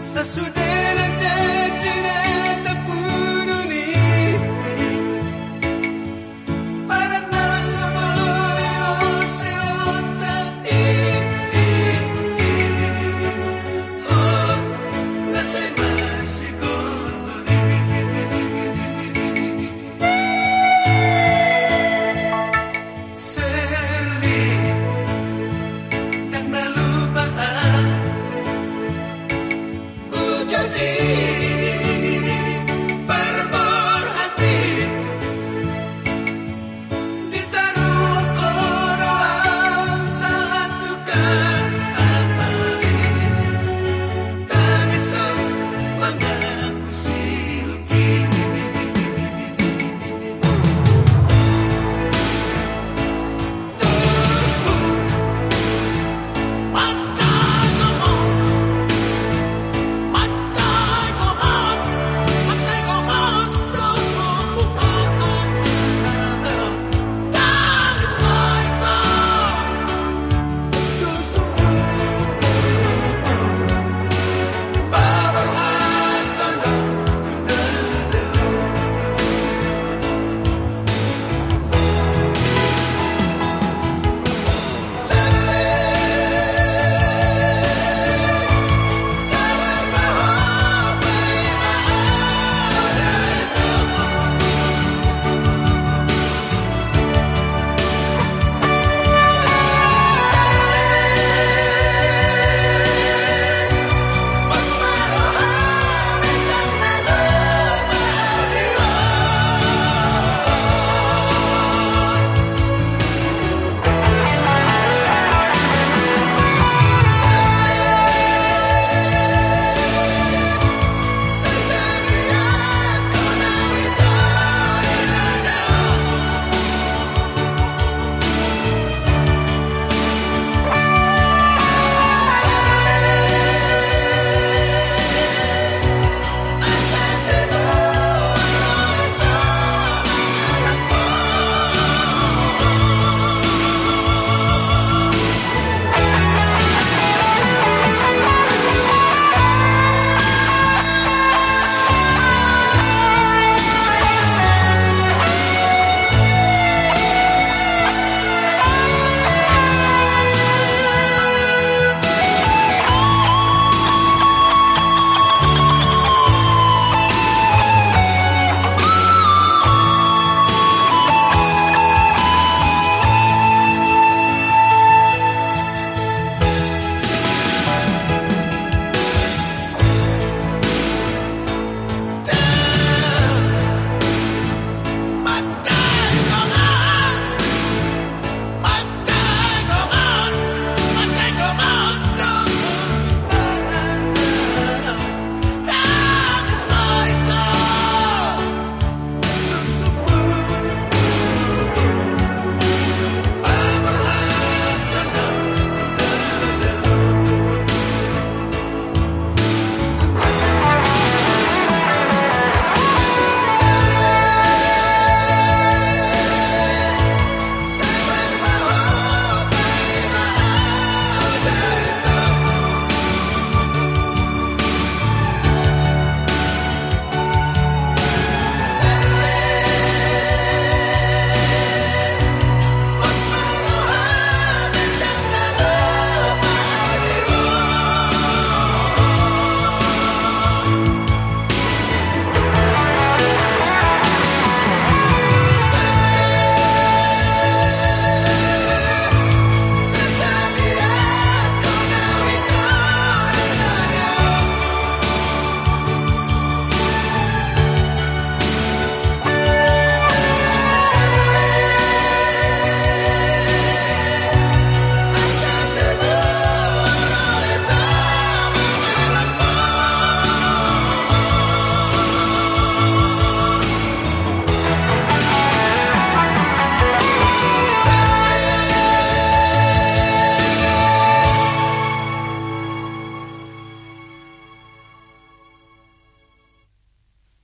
sesudah jadi